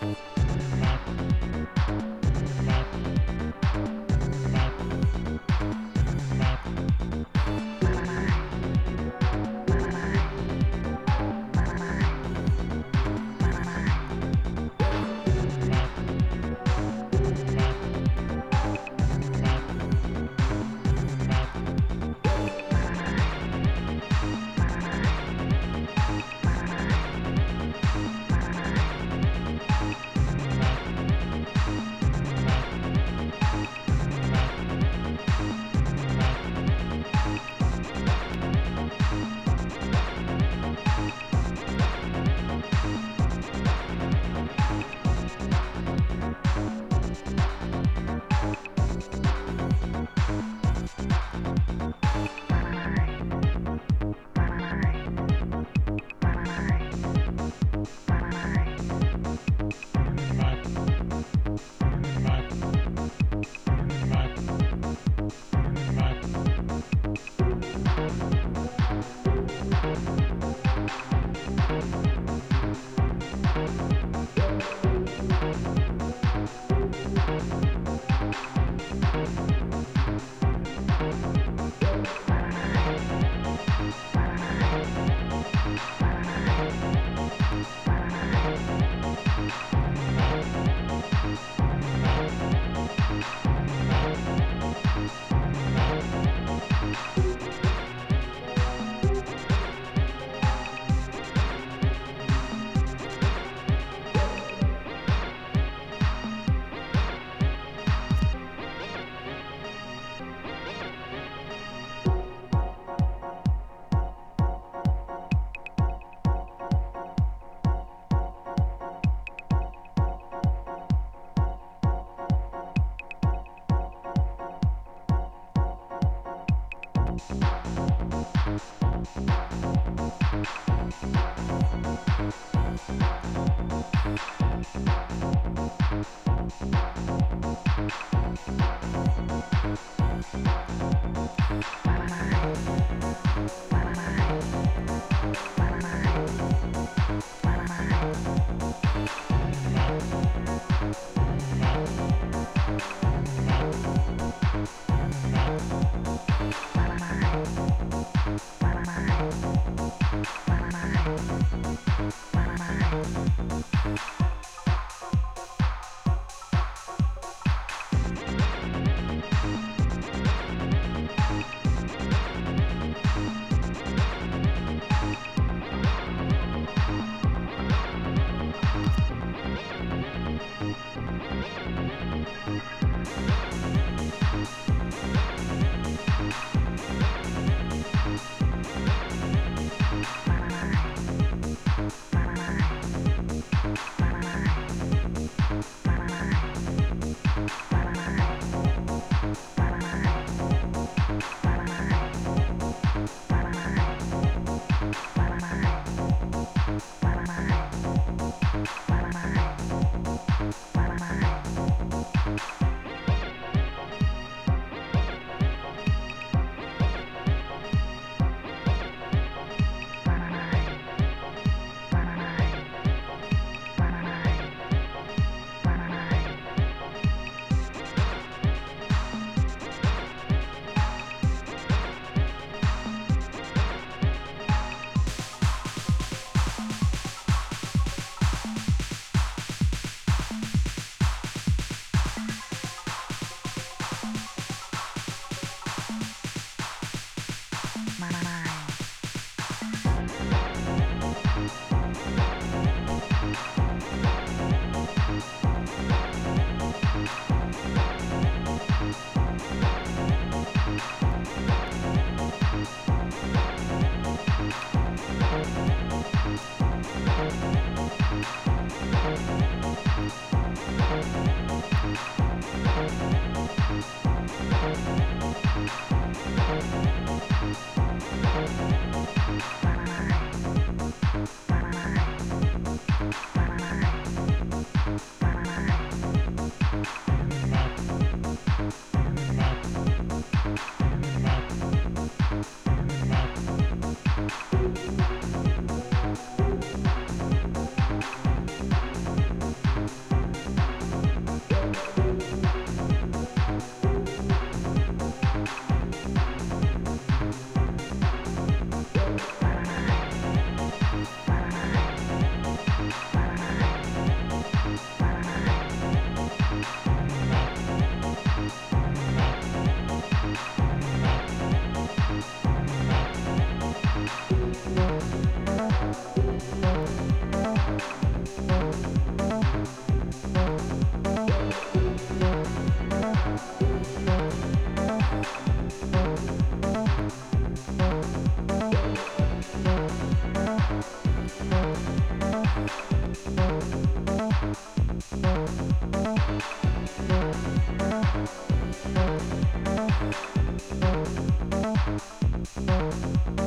Thank Bye. Thank you.